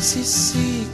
se se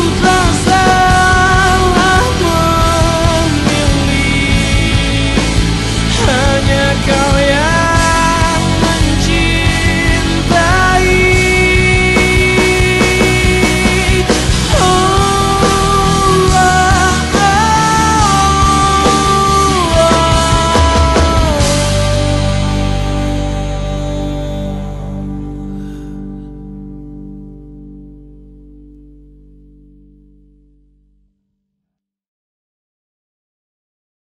luz.